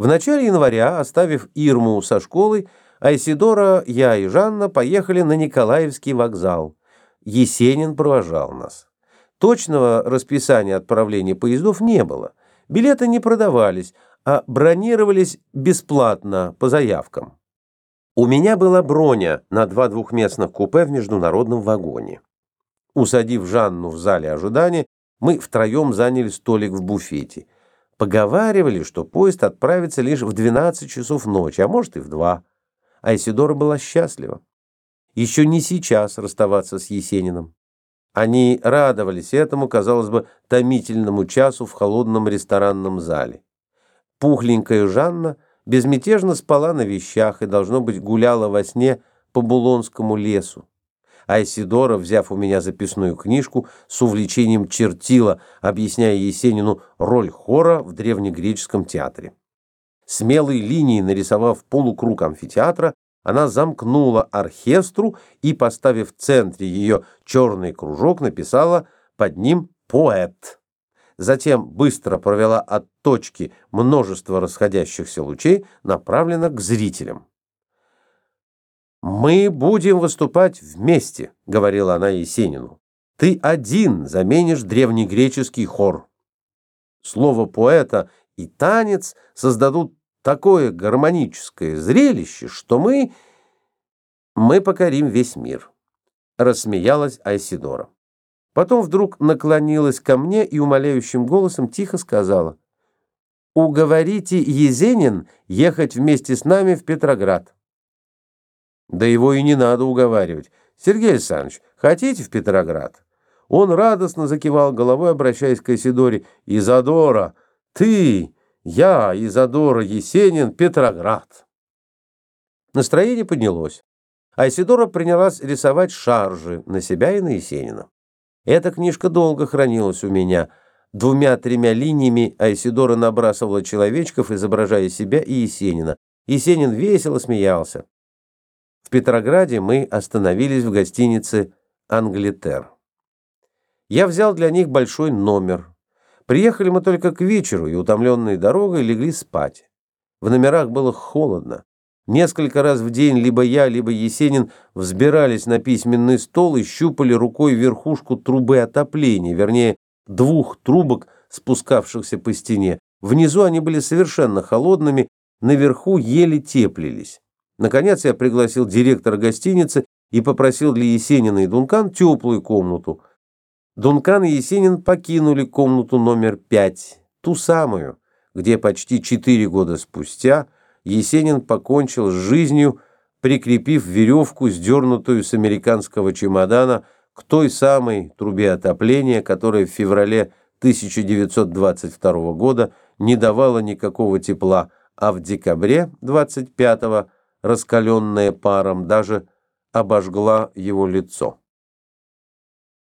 В начале января, оставив Ирму со школой, Айсидора, я и Жанна поехали на Николаевский вокзал. Есенин провожал нас. Точного расписания отправления поездов не было. Билеты не продавались, а бронировались бесплатно по заявкам. У меня была броня на два двухместных купе в международном вагоне. Усадив Жанну в зале ожидания, мы втроем заняли столик в буфете. Поговаривали, что поезд отправится лишь в 12 часов ночи, а может и в 2. А Исидора была счастлива. Еще не сейчас расставаться с Есениным. Они радовались этому, казалось бы, томительному часу в холодном ресторанном зале. Пухленькая Жанна безмятежно спала на вещах и, должно быть, гуляла во сне по Булонскому лесу. Айсидора, взяв у меня записную книжку, с увлечением чертила, объясняя Есенину роль хора в древнегреческом театре. Смелой линией нарисовав полукруг амфитеатра, она замкнула оркестру и, поставив в центре ее черный кружок, написала под ним «поэт». Затем быстро провела от точки множество расходящихся лучей, направленно к зрителям. «Мы будем выступать вместе», — говорила она Есенину. «Ты один заменишь древнегреческий хор». Слово поэта и танец создадут такое гармоническое зрелище, что мы... мы покорим весь мир», — рассмеялась Айсидора. Потом вдруг наклонилась ко мне и умоляющим голосом тихо сказала, «Уговорите Езенин ехать вместе с нами в Петроград». Да его и не надо уговаривать. Сергей Александрович, хотите в Петроград? Он радостно закивал головой, обращаясь к Исидоре. Изадора, ты, я, Изадора Есенин, Петроград. Настроение поднялось. А Исидора принялась рисовать шаржи на себя и на Есенина. Эта книжка долго хранилась у меня. Двумя-тремя линиями Айсидора набрасывала человечков, изображая себя и Есенина. Есенин весело смеялся. В Петрограде мы остановились в гостинице «Англитер». Я взял для них большой номер. Приехали мы только к вечеру и, утомленные дорогой, легли спать. В номерах было холодно. Несколько раз в день либо я, либо Есенин взбирались на письменный стол и щупали рукой верхушку трубы отопления, вернее, двух трубок, спускавшихся по стене. Внизу они были совершенно холодными, наверху еле теплились. Наконец я пригласил директора гостиницы и попросил для Есенина и Дункан теплую комнату. Дункан и Есенин покинули комнату номер пять, ту самую, где почти четыре года спустя Есенин покончил с жизнью, прикрепив веревку, сдернутую с американского чемодана, к той самой трубе отопления, которая в феврале 1922 года не давала никакого тепла, а в декабре 25 раскаленная паром, даже обожгла его лицо.